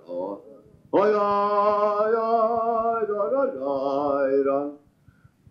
along. Oh, yeah, yeah, yeah, yeah, yeah.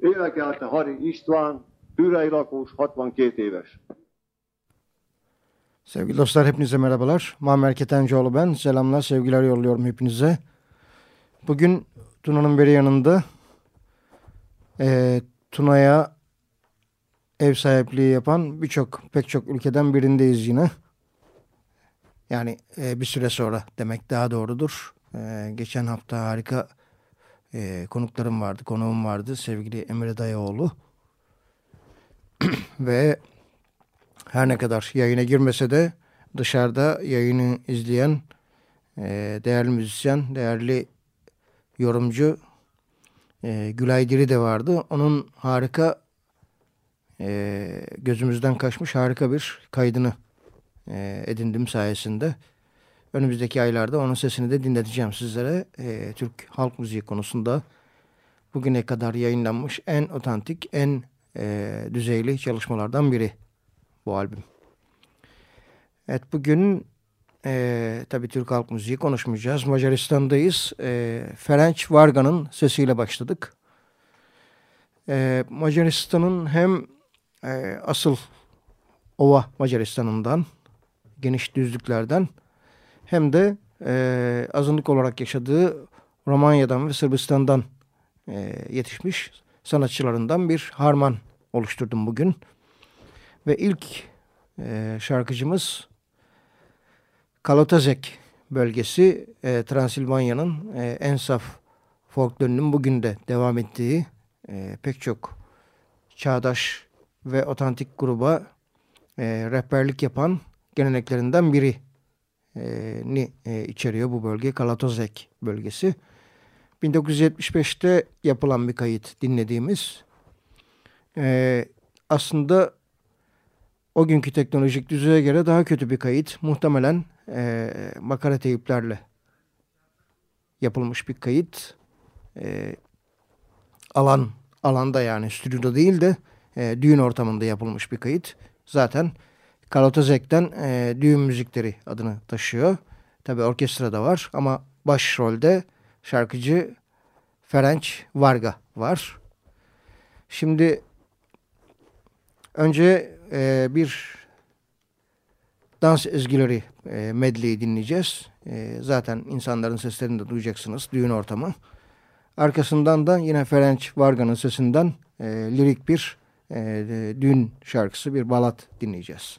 Énekelte Hari István, Türey lakós, 62 éves. Sevgili dostlar hepinize merhabalar. Muammer Ketencoğlu ben. Selamlar, sevgiler yolluyorum hepinize. Bugün Tuna'nın beri yanında e, Tuna'ya ev sahipliği yapan birçok pek çok ülkeden birindeyiz yine. Yani e, bir süre sonra demek daha doğrudur. E, geçen hafta harika e, konuklarım vardı, konuğum vardı sevgili Emre Dayaoğlu. Ve her ne kadar yayına girmese de dışarıda yayını izleyen e, değerli müzisyen, değerli yorumcu e, Gülay Diri de vardı. Onun harika e, gözümüzden kaçmış harika bir kaydını e, edindim sayesinde. Önümüzdeki aylarda onun sesini de dinleteceğim sizlere. E, Türk halk müziği konusunda bugüne kadar yayınlanmış en otantik, en e, düzeyli çalışmalardan biri bu albüm. Evet bugün e, tabii Türk halk müziği konuşmayacağız. Macaristan'dayız. E, Ferenc Varga'nın sesiyle başladık. E, Macaristan'ın hem e, asıl Ova Macaristan'ından, geniş düzlüklerden hem de e, azınlık olarak yaşadığı Romanya'dan ve Sırbistan'dan e, yetişmiş sanatçılarından bir harman oluşturdum bugün. Ve ilk e, şarkıcımız Kalotazek bölgesi e, Transilvanya'nın e, en saf folklorunun bugün de devam ettiği e, pek çok çağdaş ve otantik gruba e, rehberlik yapan geleneklerinden biri ni e, içeriyor bu bölge. Kalatozek bölgesi. 1975'te yapılan bir kayıt dinlediğimiz. E, aslında o günkü teknolojik düzeye göre daha kötü bir kayıt. Muhtemelen e, makara teyiplerle yapılmış bir kayıt. E, alan alanda yani stüdyoda değil de e, düğün ortamında yapılmış bir kayıt. Zaten Kalotazek'ten e, düğün müzikleri adını taşıyor. Tabi orkestra da var ama başrolde şarkıcı Ferenc Varga var. Şimdi önce e, bir dans ezgileri e, medleyi dinleyeceğiz. E, zaten insanların seslerini de duyacaksınız. Düğün ortamı. Arkasından da yine Ferenc Varga'nın sesinden e, lirik bir e, düğün şarkısı, bir balat dinleyeceğiz.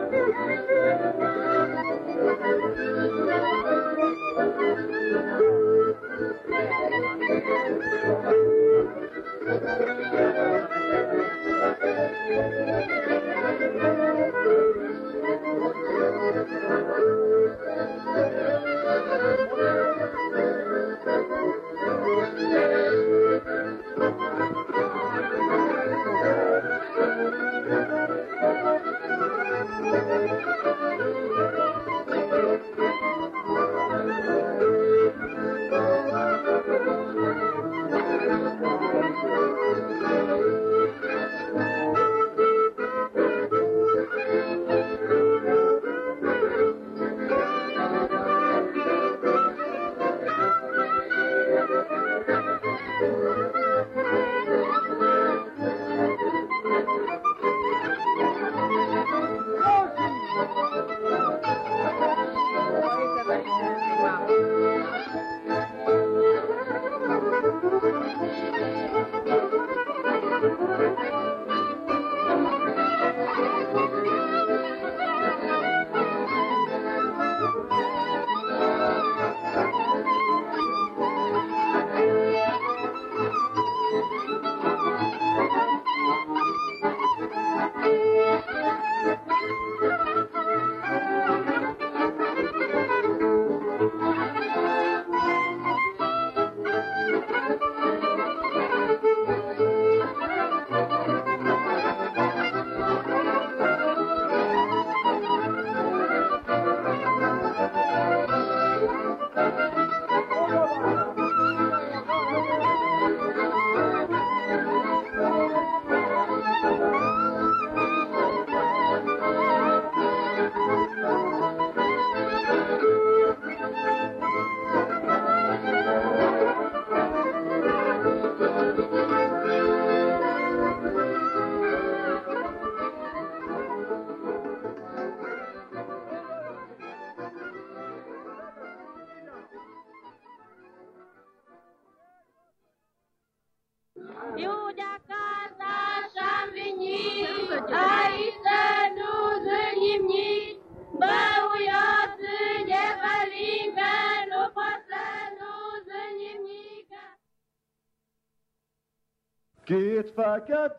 زكاة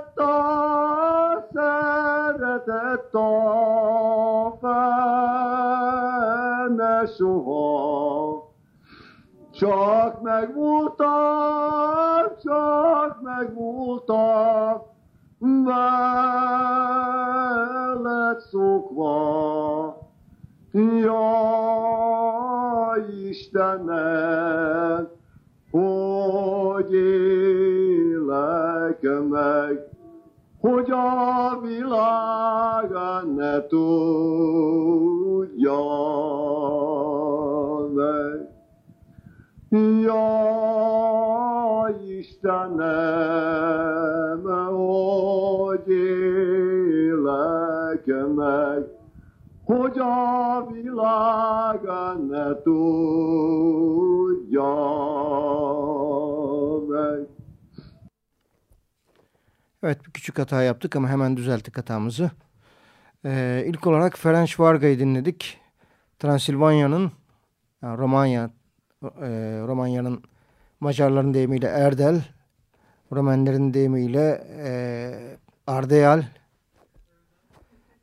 Szeretett a, szeretett a fene soha, csak megmúltam, csak megmúltam, veled szokva. Jaj, Istenem, hogy élek meg, hogy a világ ne tudja meg. Jaj, Istenem, hogy élek meg, hogy a világ ne tudja Evet bir küçük hata yaptık ama hemen düzelttik hatamızı. Ee, ilk olarak Ferenc Varga'yı dinledik. Transilvanya'nın yani Romanya e, Romanya'nın Macarların deyimiyle Erdel, Romenlerin deyimiyle e, Ardeyal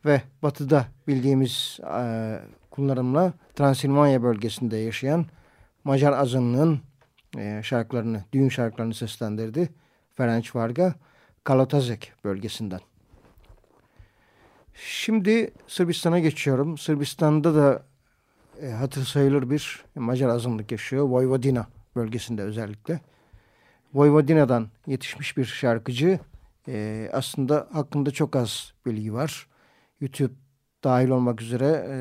ve batıda bildiğimiz e, kullanımla Transilvanya bölgesinde yaşayan Macar azınlığın e, şarkılarını, düğün şarkılarını seslendirdi. Ferenc Varga, Kalotazek bölgesinden. Şimdi Sırbistan'a geçiyorum. Sırbistan'da da e, hatır sayılır bir Macar azınlık yaşıyor. Vojvodina bölgesinde özellikle. Vojvodina'dan yetişmiş bir şarkıcı. E, aslında hakkında çok az bilgi var. YouTube dahil olmak üzere e,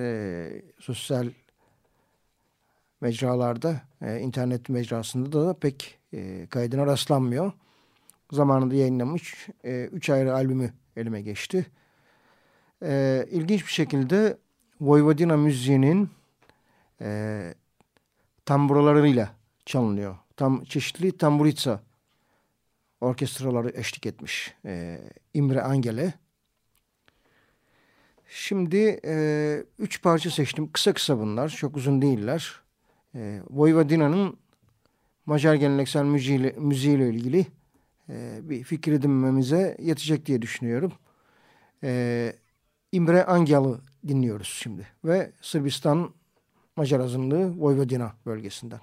sosyal mecralarda, e, internet mecrasında da pek e, kaydına rastlanmıyor. Zamanında yayınlamış. E, üç ayrı albümü elime geçti. E, ilginç bir şekilde Vojvodina müziğinin e, tamburalarıyla çalınıyor. Tam çeşitli tamburitsa orkestraları eşlik etmiş e, İmre Angele. Şimdi e, üç parça seçtim. Kısa kısa bunlar. Çok uzun değiller. E, Vojvodina'nın Macar geleneksel müziğiyle, müziğiyle ilgili e, bir fikir edinmemize yetecek diye düşünüyorum. E, İmre Angel'i dinliyoruz şimdi. Ve Sırbistan Macar azınlığı Vojvodina bölgesinden.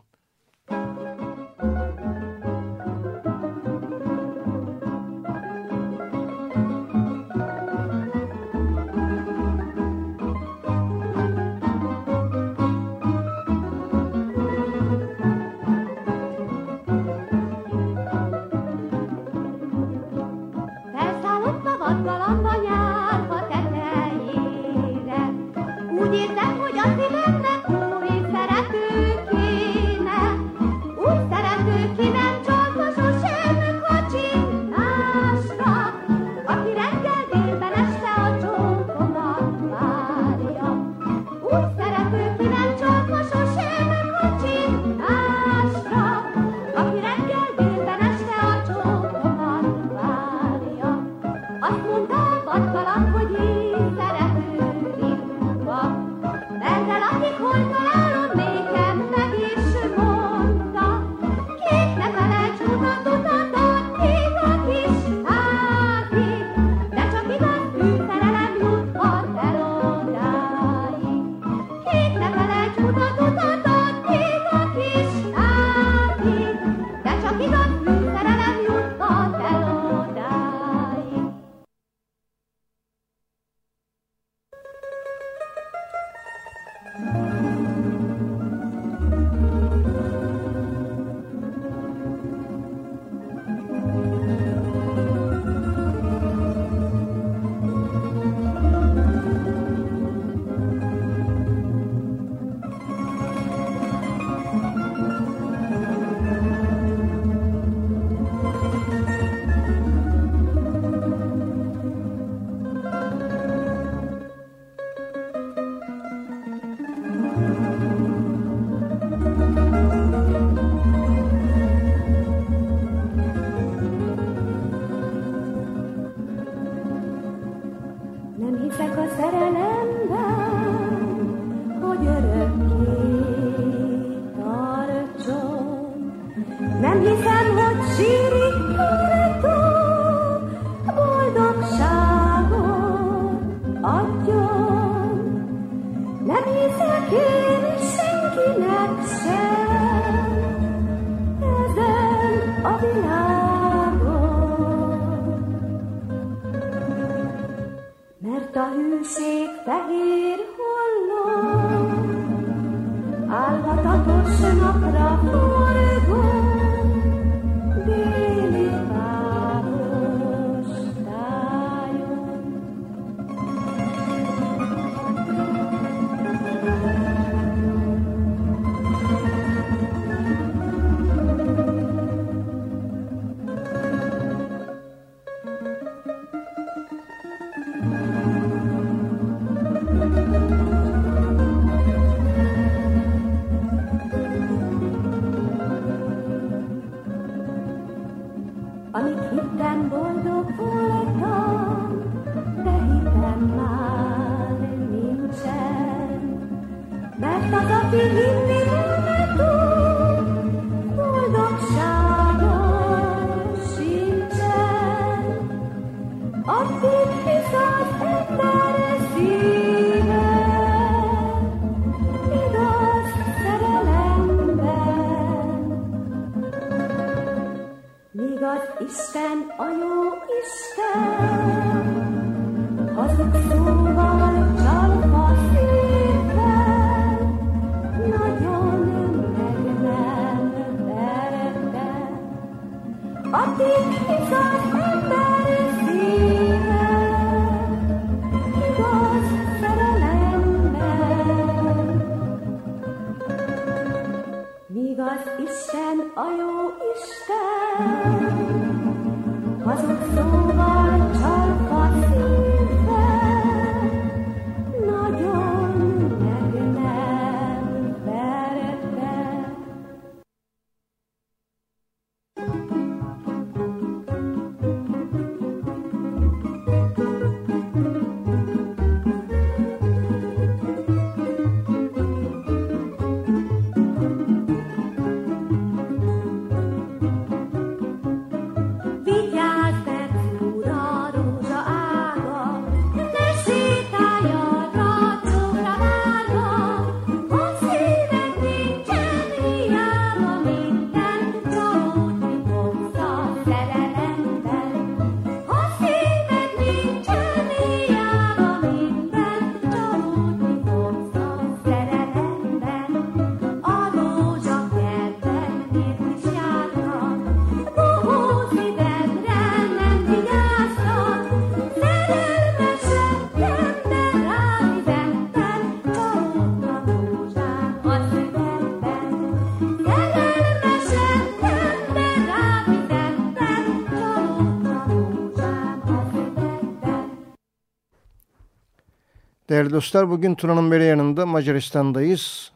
Değerli dostlar bugün Tuna'nın beri yanında Macaristan'dayız.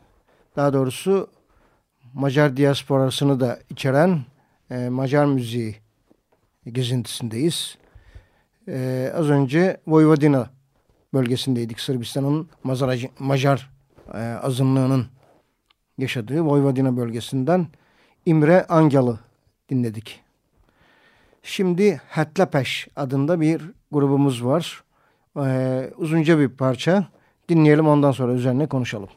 Daha doğrusu Macar diasporasını da içeren e, Macar müziği gezintisindeyiz. E, az önce Vojvodina bölgesindeydik. Sırbistan'ın Macar, e, azınlığının yaşadığı Vojvodina bölgesinden İmre Angel'ı dinledik. Şimdi Hetlepeş adında bir grubumuz var e, uzunca bir parça. Dinleyelim ondan sonra üzerine konuşalım.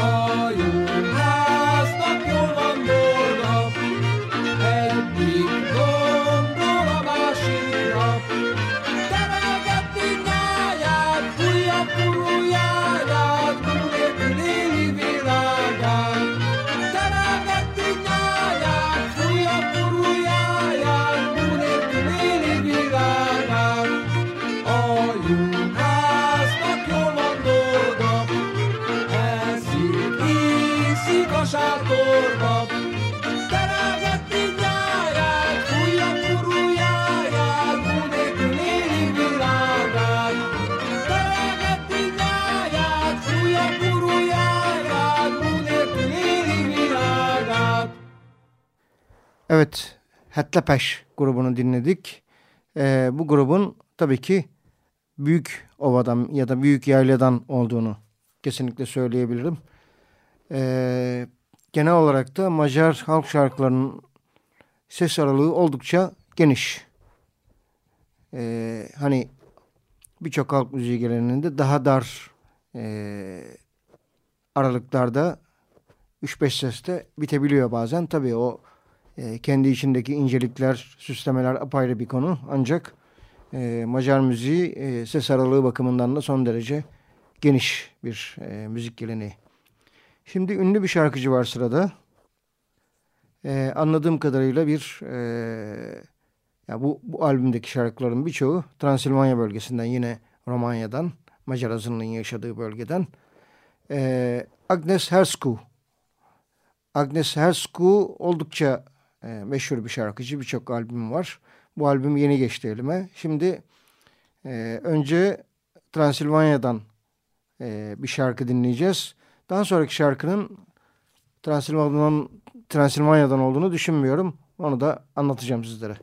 Ohio. Hetlepeş grubunu dinledik. Ee, bu grubun tabii ki Büyük Ova'dan ya da Büyük Yayla'dan olduğunu kesinlikle söyleyebilirim. Ee, genel olarak da Macar halk şarkılarının ses aralığı oldukça geniş. Ee, hani birçok halk müziği geleneğinde daha dar e, aralıklarda 3-5 seste bitebiliyor bazen. Tabii o e, kendi içindeki incelikler, süslemeler apayrı bir konu. Ancak e, Macar müziği e, ses aralığı bakımından da son derece geniş bir e, müzik geleneği. Şimdi ünlü bir şarkıcı var sırada. E, anladığım kadarıyla bir e, ya bu, bu albümdeki şarkıların birçoğu Transilvanya bölgesinden yine Romanya'dan Macar azınlığın yaşadığı bölgeden e, Agnes Hersku Agnes Hersku oldukça e, meşhur bir şarkıcı. Birçok albüm var. Bu albüm yeni geçti elime. Şimdi e, önce Transilvanya'dan e, bir şarkı dinleyeceğiz. Daha sonraki şarkının Transilvanya'dan, Transilvanya'dan olduğunu düşünmüyorum. Onu da anlatacağım sizlere.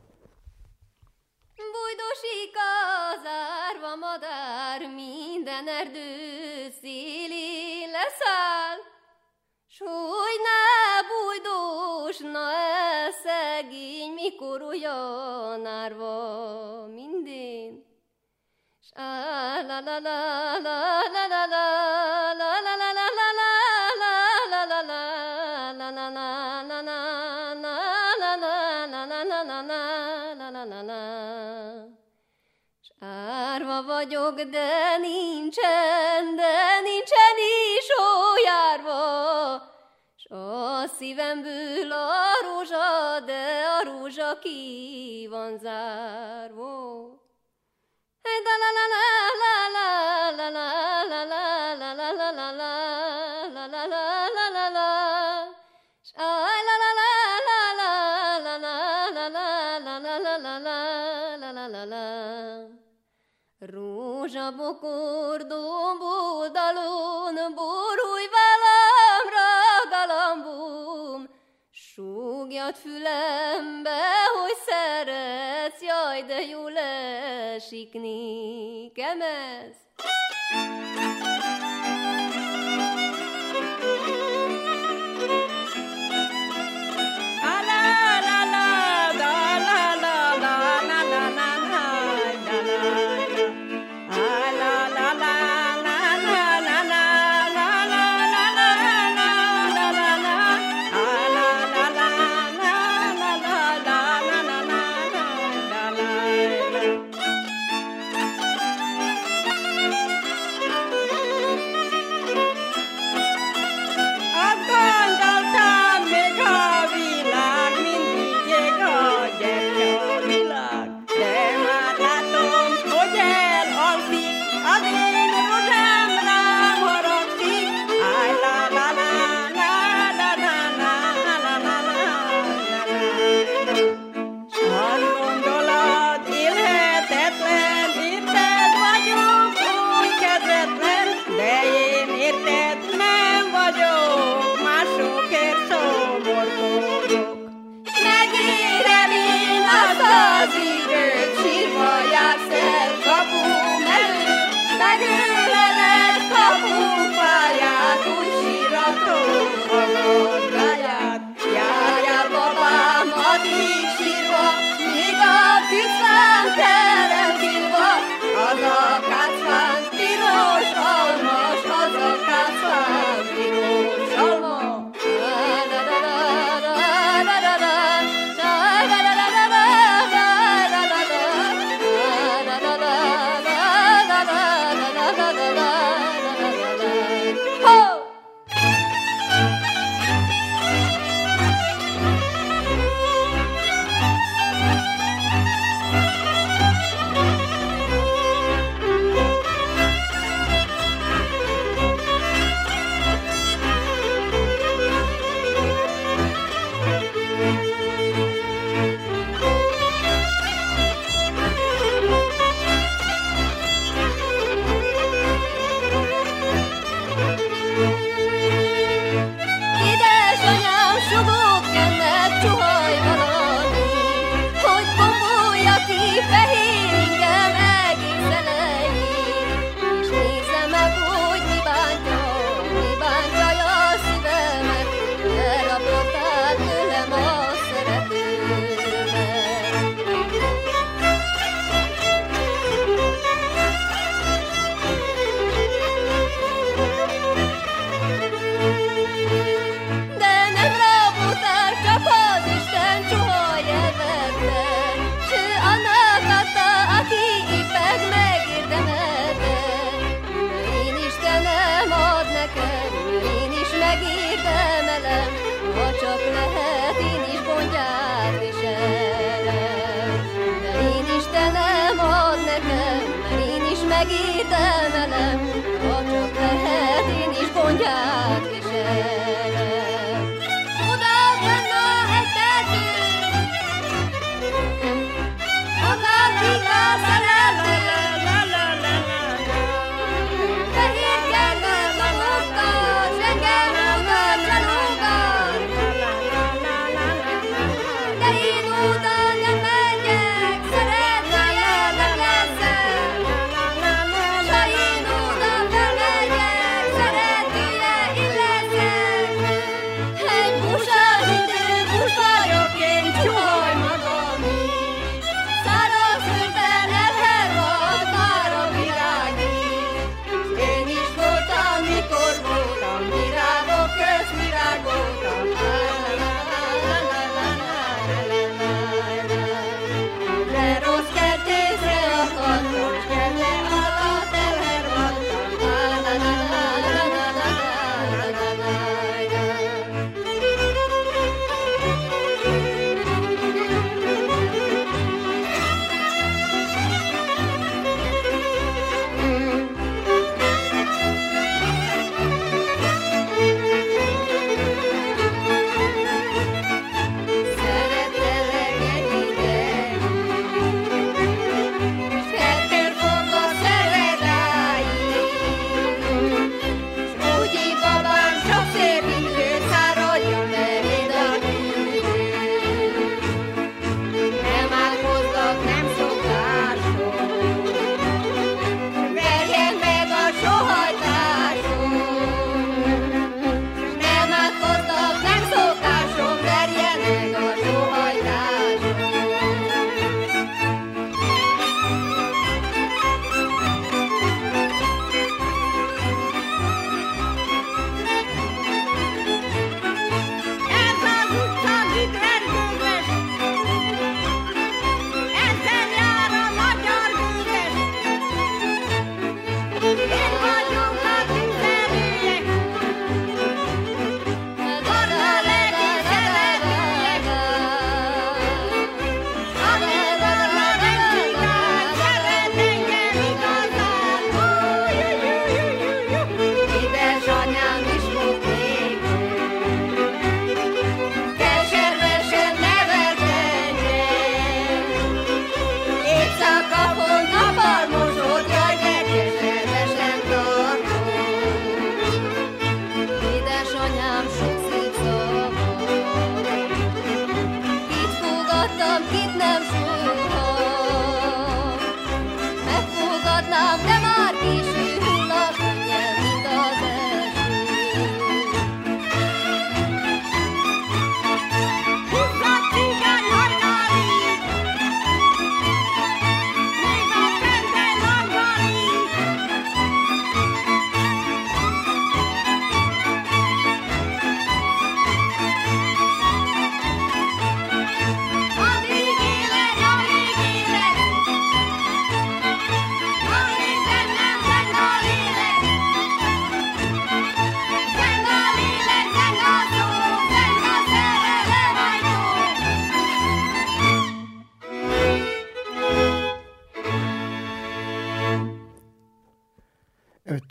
minden erdő szélén leszáll. S sor olyanárva mindén. S á la la la la la la la la la la la Árva vagyok, de nincsen, de nincsen is ójárva, s a szívemből a rózsa ki van zárva. Hey, la la la la la la la la la la la la la Rózsabokor dombódalon, borulj velem, ragalombom, súgjad fű fülembe, hogy szeretsz, jaj, de jól esik nékem ez.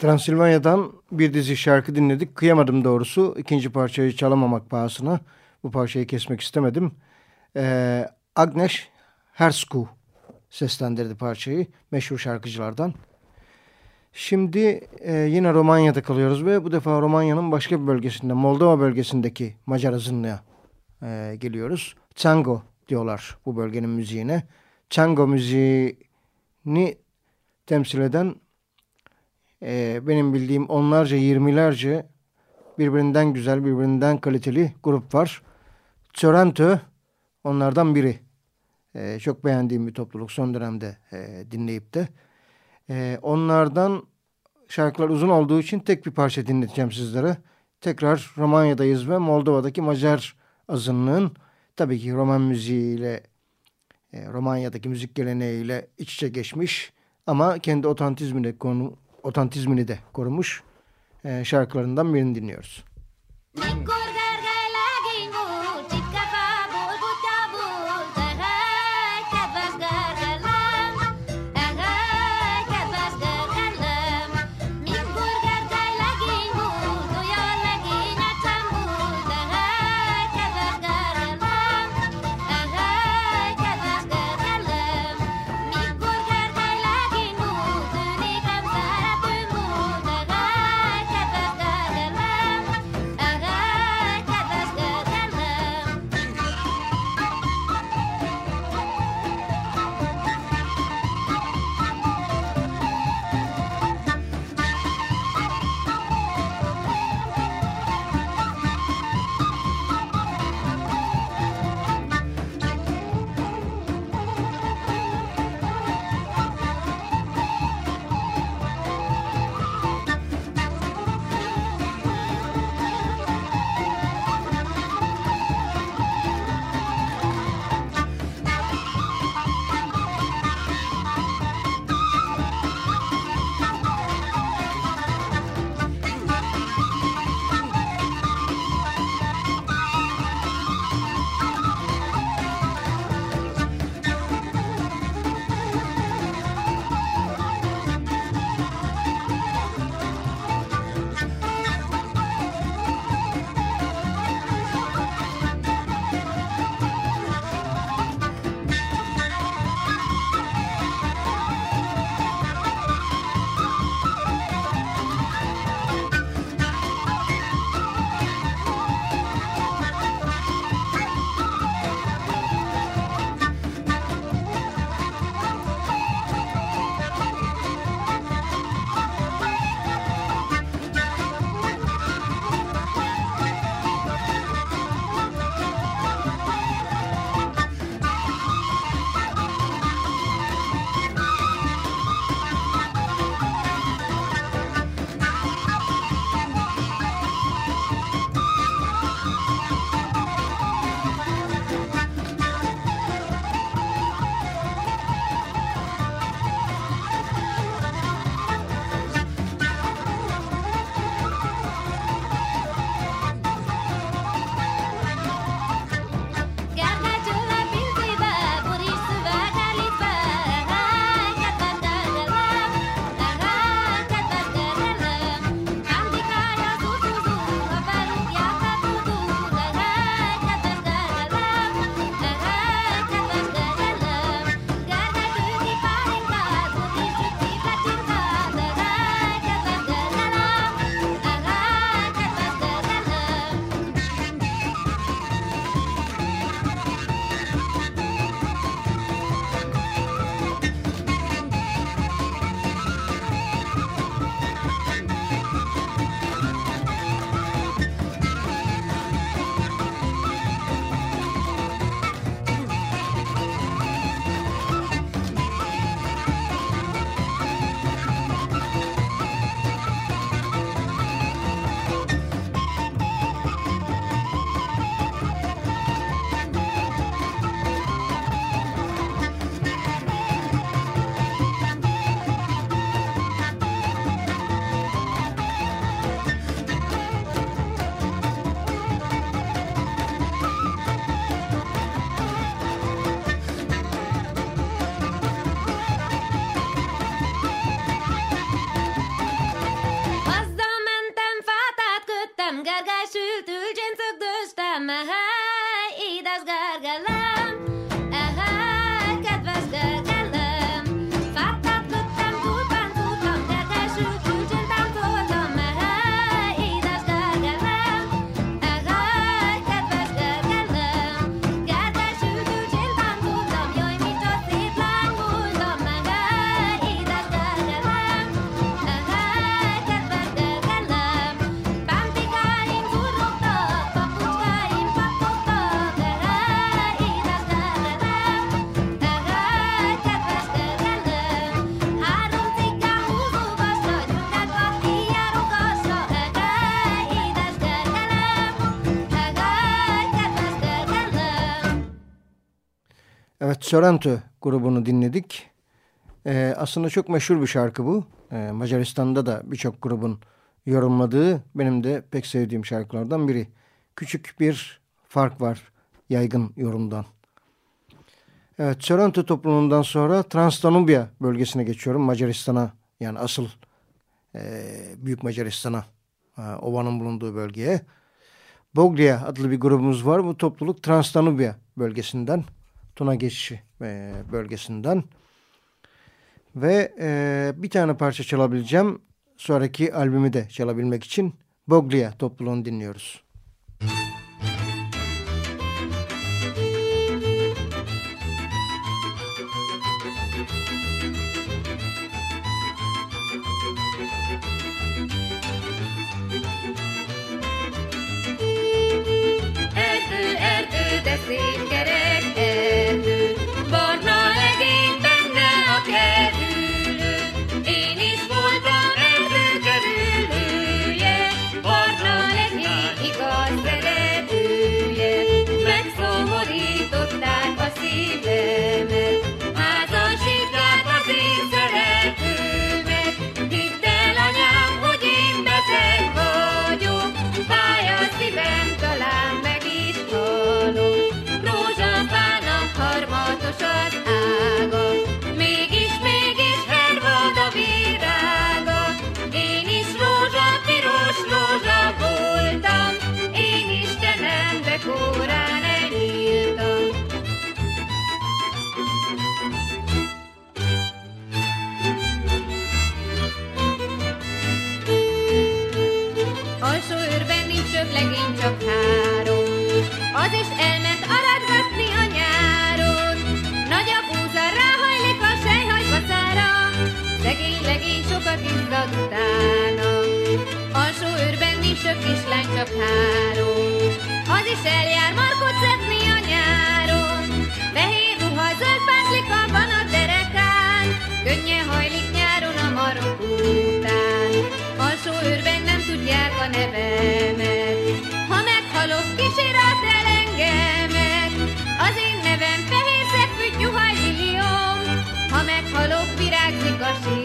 Transilvanya'dan bir dizi şarkı dinledik. Kıyamadım doğrusu. İkinci parçayı çalamamak pahasına. Bu parçayı kesmek istemedim. Ee, Agnes Hersku seslendirdi parçayı. Meşhur şarkıcılardan. Şimdi e, yine Romanya'da kalıyoruz ve bu defa Romanya'nın başka bir bölgesinde, Moldova bölgesindeki Macar azınlığa e, geliyoruz. Tango diyorlar bu bölgenin müziğine. Tango müziğini temsil eden e, benim bildiğim onlarca, yirmilerce birbirinden güzel, birbirinden kaliteli grup var. Toronto onlardan biri. E, çok beğendiğim bir topluluk son dönemde e, dinleyip de. E, onlardan şarkılar uzun olduğu için tek bir parça dinleteceğim sizlere. Tekrar Romanya'dayız ve Moldova'daki Macar azınlığın tabii ki Roman müziğiyle e, Romanya'daki müzik geleneğiyle iç içe geçmiş ama kendi otantizmini konu otantizmini de korumuş e, şarkılarından birini dinliyoruz. Mikor Sorrento grubunu dinledik. Ee, aslında çok meşhur bir şarkı bu. Ee, Macaristan'da da birçok grubun yorumladığı benim de pek sevdiğim şarkılardan biri. Küçük bir fark var yaygın yorumdan. Evet Sorrento toplumundan sonra Transdanubya bölgesine geçiyorum. Macaristan'a yani asıl e, Büyük Macaristan'a e, ovanın bulunduğu bölgeye. Boglia adlı bir grubumuz var. Bu topluluk Transdanubya bölgesinden Tuna geçişi e, bölgesinden. Ve e, bir tane parça çalabileceğim. Sonraki albümü de çalabilmek için Boglia topluluğunu dinliyoruz. Erdő, csak három. Az is eljár markot szedni a nyáron. Fehér ruha, zöld pántlika van a derekán. Könnyen hajlik nyáron a marok után. Alsó őrben nem tudják a nevemet. Ha meghalok, kísér át el engemet. Az én nevem fehér szegfű millióm. Ha meghalok, virágzik a síromon.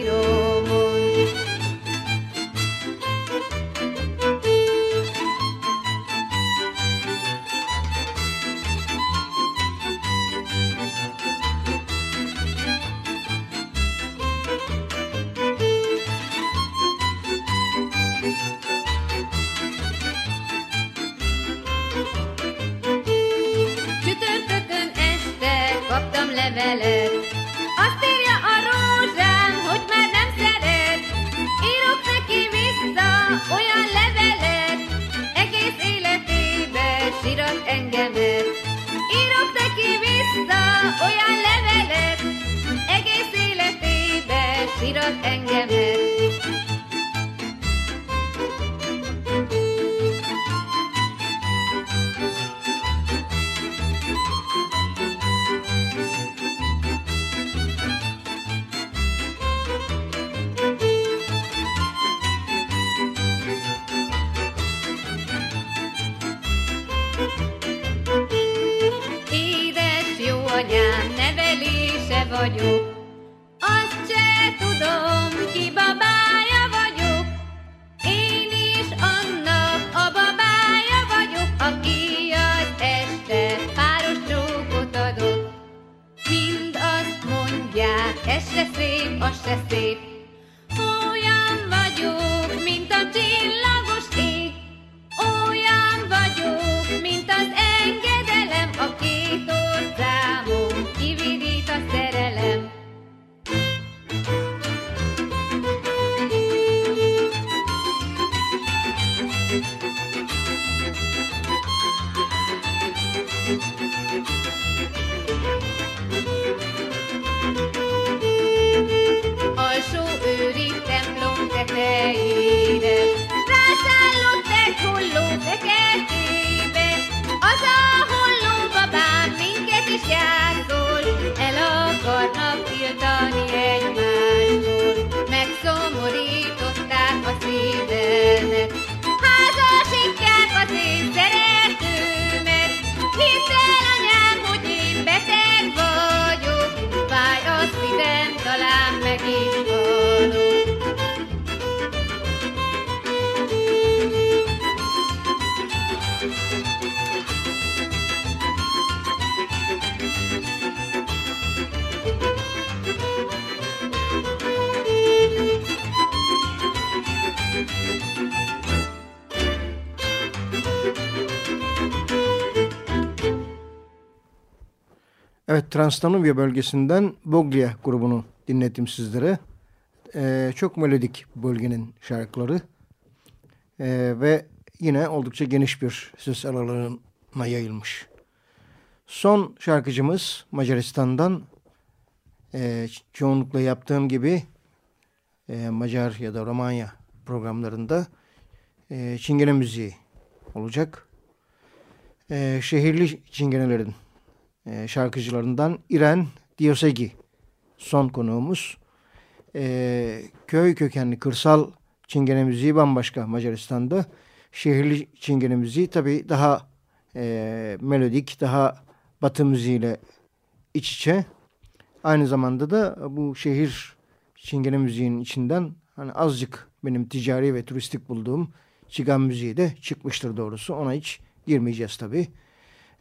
Édes jó anyám, vagyok, azt tudom, ki vagyok. Én is annak a babája vagyok, aki az este páros csókot adott. Mind azt mondják, ez se szép, az se szép. Transdanubya bölgesinden Boglia grubunu dinlettim sizlere. Ee, çok melodik bölgenin şarkıları. Ee, ve yine oldukça geniş bir ses aralarına yayılmış. Son şarkıcımız Macaristan'dan e, çoğunlukla yaptığım gibi e, Macar ya da Romanya programlarında e, çingene müziği olacak. E, şehirli çingenelerin e, şarkıcılarından İren Diosegi son konuğumuz. E, köy kökenli kırsal çingene müziği bambaşka Macaristan'da. Şehirli çingene müziği tabii daha e, melodik, daha batı müziğiyle iç içe. Aynı zamanda da bu şehir çingene müziğinin içinden hani azıcık benim ticari ve turistik bulduğum çigan müziği de çıkmıştır doğrusu. Ona hiç girmeyeceğiz tabii.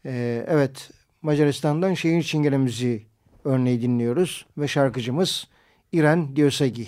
Ee, evet Macaristan'dan şehir çingene müziği örneği dinliyoruz ve şarkıcımız İren Diosegi.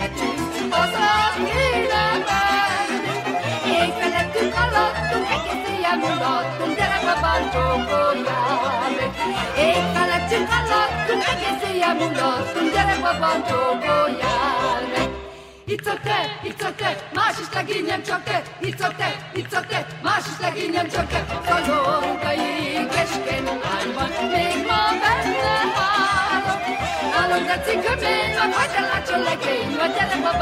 Ezzel mulattunk, gyerek a bancsókoljál. Étfelet csináltunk, egész éjjel mulattunk, gyerek a. Itt a te, itt a te, más is legényem csak te, itt a te, itt a te, más is legényem csak te. Szalonkai keskeny lányban, még ma benne hálom. Hálom, de cikkömény van, hogy te látson legény, vagy gyerek a.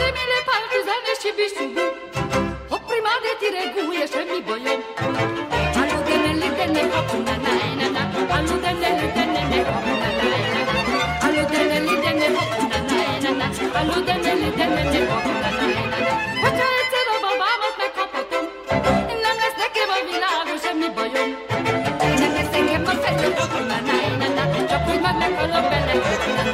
Pandemile partyzane și bisubu O prima de tireguie și mi boiom Aludenele de ne hopuna na na na Aludenele de ne ne hopuna na na na Aludenele de ne hopuna na na na Aludenele de ne ne hopuna na na na Hoca ete do babam otme kapotom Nem les neke bo vilagu și mi boiom Nem les neke mo fete hopuna na na na. Ja pui ma me kolopele hopuna na.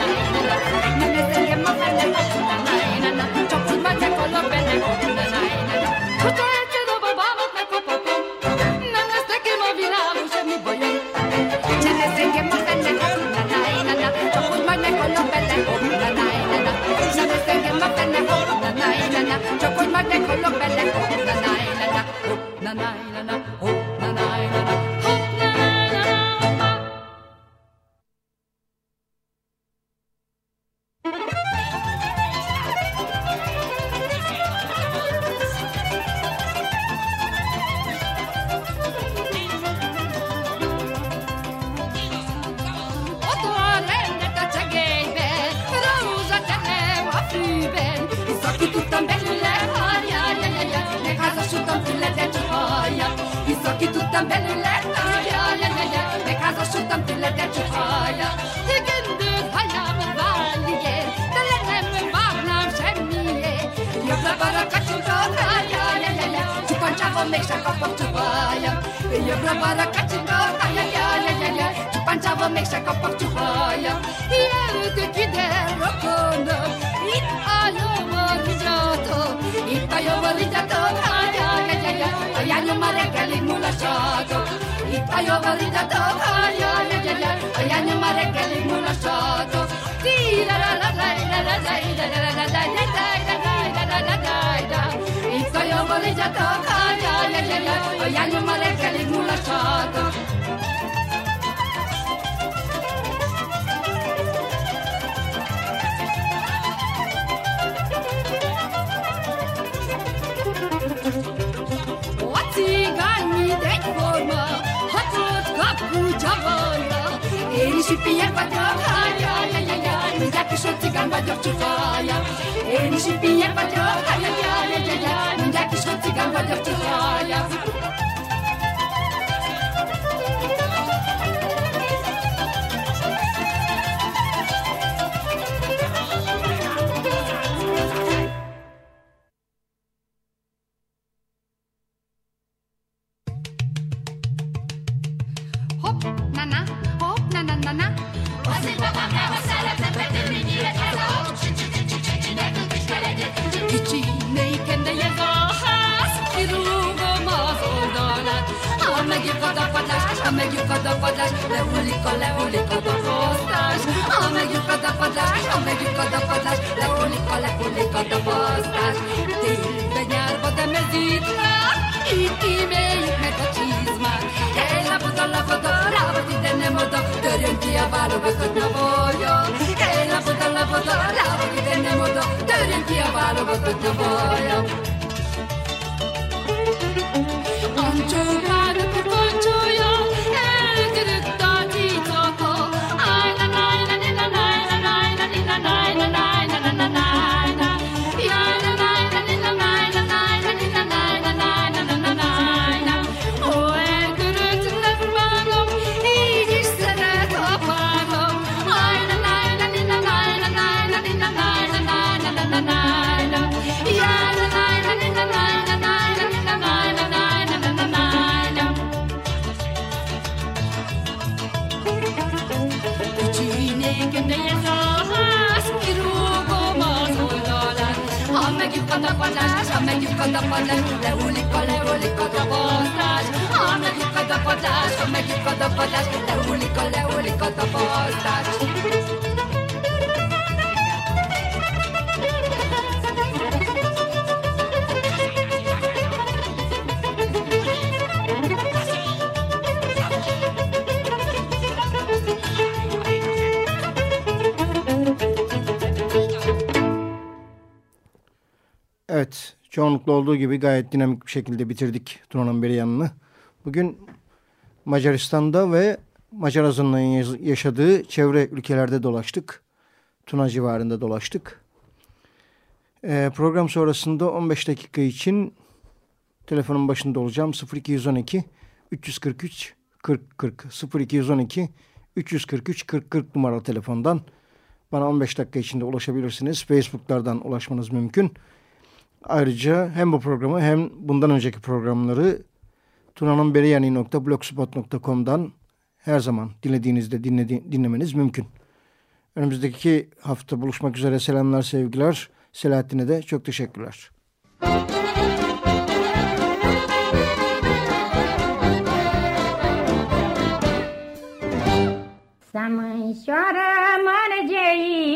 Bye. Tayo barita to kayo ya ya ya Oya ni mare keling mula shoto Ti la la la la la la la la la la la la la Ito yo barita to kayo ya ya ya Oya ni mare keling mula shoto κουτσαβάλα Eri şüphiye batıyor hay hay hay hay hay Yak şu tigan batıyor çufaya Eri şüphiye batıyor hay hay hay hay hay Yak şu çufaya Çoğunlukla olduğu gibi gayet dinamik bir şekilde bitirdik Tuna'nın beri yanını. Bugün Macaristan'da ve Macar azınlığın yaşadığı çevre ülkelerde dolaştık. Tuna civarında dolaştık. Ee, program sonrasında 15 dakika için telefonun başında olacağım. 0212 343 40 40 0212 343 40 40 numaralı telefondan bana 15 dakika içinde ulaşabilirsiniz. Facebook'lardan ulaşmanız mümkün. Ayrıca hem bu programı hem bundan önceki programları tunanınberiyani.blogspot.com'dan her zaman dinlediğinizde dinledi, dinlemeniz mümkün. Önümüzdeki hafta buluşmak üzere selamlar sevgiler. Selahattin'e de çok teşekkürler. Mânșoară